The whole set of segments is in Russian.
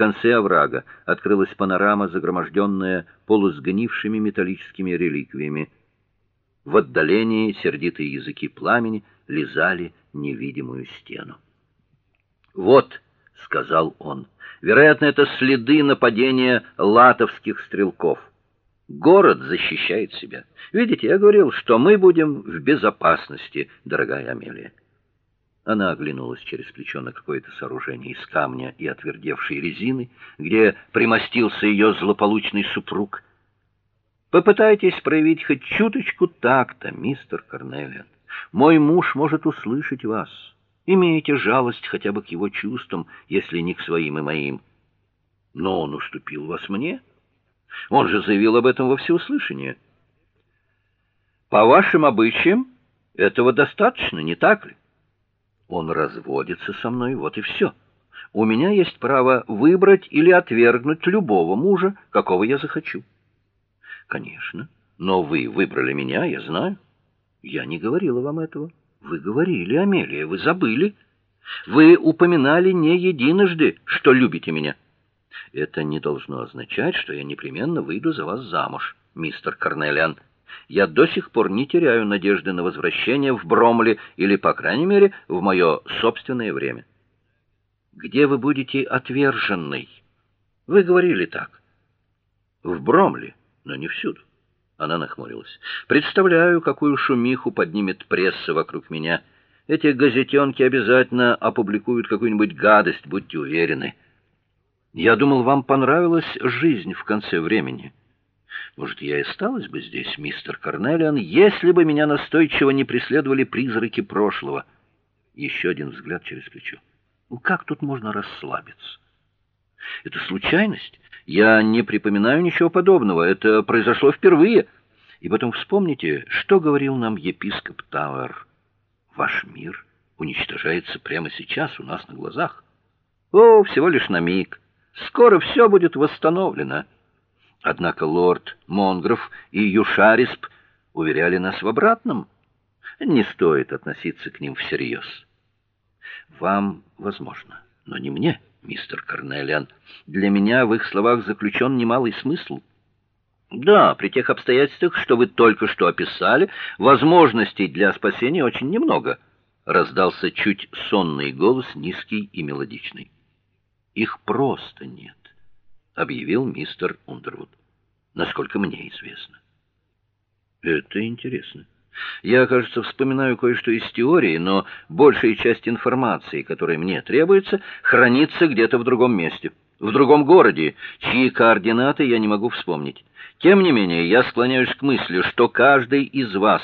конце оврага открылась панорама, загроможденная полусгнившими металлическими реликвиями. В отдалении сердитые языки пламени лизали невидимую стену. "Вот", сказал он. "Вероятно, это следы нападения латовских стрелков. Город защищает себя. Видите, я говорил, что мы будем в безопасности, дорогая Амелия". Она оглянулась через плечо на какое-то сооружение из камня и отвердевшей резины, где примостился ее злополучный супруг. Попытайтесь проявить хоть чуточку такта, мистер Карнелиан. Мой муж может услышать вас. Имейте жалость хотя бы к его чувствам, если не к своим и моим. Но он уступил вас мне. Он же заявил об этом во всеуслышание. По вашим обычаям этого достаточно, не так ли? Он разводится со мной, вот и все. У меня есть право выбрать или отвергнуть любого мужа, какого я захочу. Конечно, но вы выбрали меня, я знаю. Я не говорила вам этого. Вы говорили, Амелия, вы забыли. Вы упоминали не единожды, что любите меня. Это не должно означать, что я непременно выйду за вас замуж, мистер Карнелиан. Я до сих пор не теряю надежды на возвращение в Бромли или, по крайней мере, в мое собственное время. Где вы будете отверженной? Вы говорили так. В Бромли, но не всюду. Она нахмурилась. Представляю, какую шумиху поднимет пресса вокруг меня. Эти газетенки обязательно опубликуют какую-нибудь гадость, будьте уверены. Я думал, вам понравилась жизнь в конце времени. Может, я и осталась бы здесь, мистер Карнелиан, если бы меня настойчиво не преследовали призраки прошлого. Еще один взгляд через плечо. Ну как тут можно расслабиться? Это случайность? Я не припоминаю ничего подобного. Это произошло впервые. И потом вспомните, что говорил нам епископ Тауэр. Ваш мир уничтожается прямо сейчас у нас на глазах. О, всего лишь на миг. Скоро все будет восстановлено. Однако лорд Монгров и Юшарисп уверяли нас в обратном. Не стоит относиться к ним всерьез. Вам, возможно, но не мне мистер Карнелиан. Для меня в их словах заключен немалый смысл. Да, при тех обстоятельствах, что вы только что описали, возможностей для спасения очень немного, раздался чуть сонный голос, низкий и мелодичный. Их просто нет, объявил мистер Ундервуд. Насколько мне известно. Это интересно. Я, кажется, вспоминаю кое-что из теории, но большая часть информации, которая мне требуется, хранится где-то в другом месте, в другом городе, чьи координаты я не могу вспомнить. Тем не менее, я склоняюсь к мысли, что каждый из вас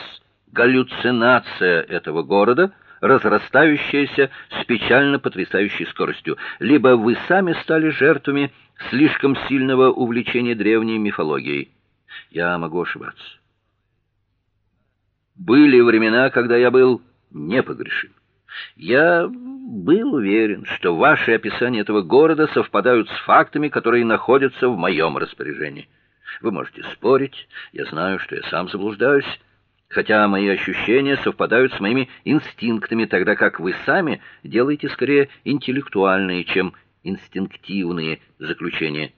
галлюцинация этого города, разрастающаяся с печально потрясающей скоростью. Либо вы сами стали жертвами слишком сильного увлечения древней мифологией. Я могу ошибаться. Были времена, когда я был непогрешим. Я был уверен, что ваши описания этого города совпадают с фактами, которые находятся в моем распоряжении. Вы можете спорить, я знаю, что я сам заблуждаюсь, хотя мои ощущения совпадают с моими инстинктами, тогда как вы сами делаете скорее интеллектуальные, чем инстинктивные заключения.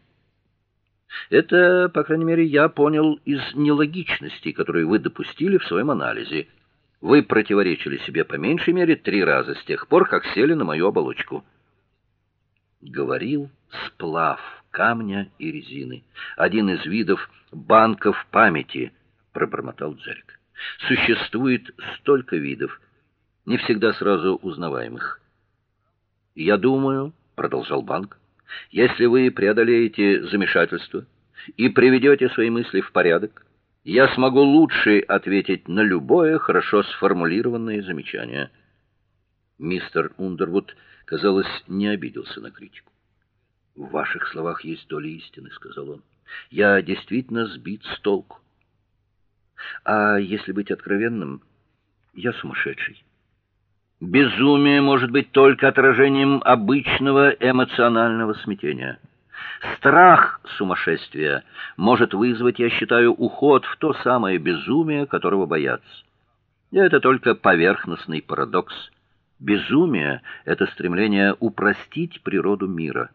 Это, по крайней мере, я понял из нелогичностей, которые вы допустили в своем анализе. Вы противоречили себе по меньшей мере три раза с тех пор, как сели на мою оболочку. Говорил сплав камня и резины, один из видов банков памяти, пробормотал Джерик. Существует столько видов, не всегда сразу узнаваемых. Я думаю, продолжал банк, если вы преодолеете замешательство и приведете свои мысли в порядок, я смогу лучше ответить на любое хорошо сформулированное замечание. Мистер Ундервуд, казалось, не обиделся на критику. В ваших словах есть доля истины, сказал он. Я действительно сбит с толку. А если быть откровенным, я сумасшедший. Безумие может быть только отражением обычного эмоционального смятения. Страх сумасшествия может вызвать, я считаю, уход в то самое безумие, которого боятся. И это только поверхностный парадокс. Безумие это стремление упростить природу мира.